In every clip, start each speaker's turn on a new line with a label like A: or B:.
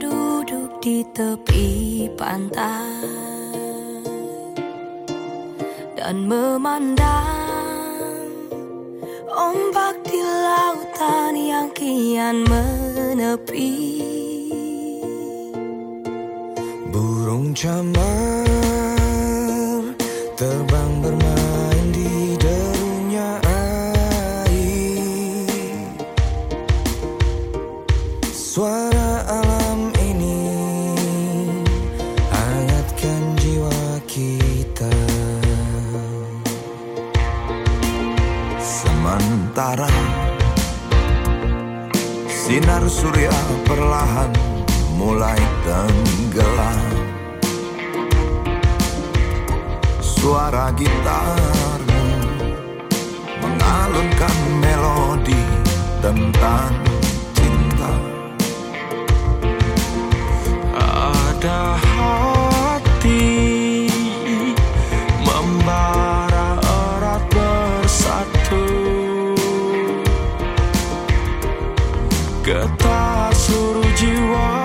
A: duduk di tepi pantai dan memandang ombak di lautan yang kian menepi.
B: Burung camar terbang
C: sinar surya perlahan mulai tenggelam. Suara gitarmu mengalunkan melodi tentang
B: Getar seluruh jiwa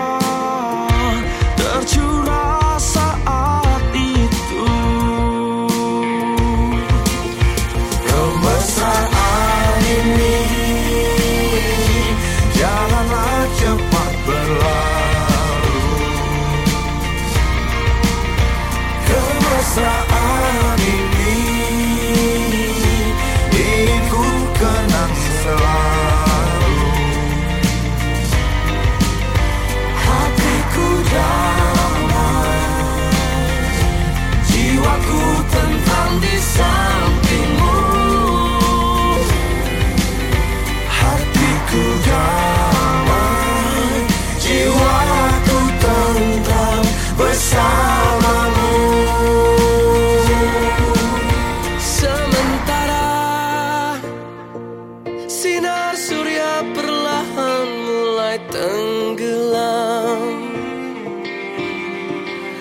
B: tenggelam.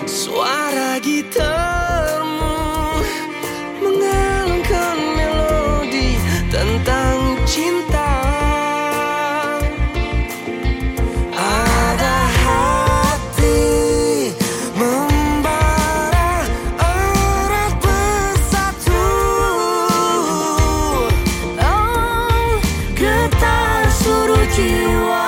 B: Suara gitarmu mengalunkan melodi tentang cinta.
C: Ada hati membara erat bersatu.
A: Oh, getar seluruh jiwa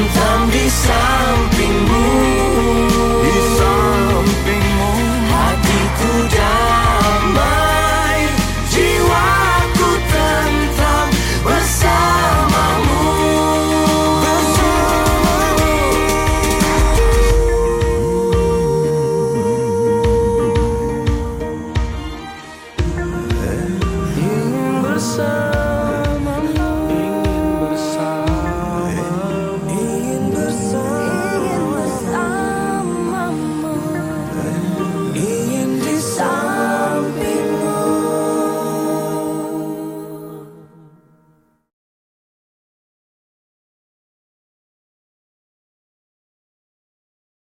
C: sometimes decide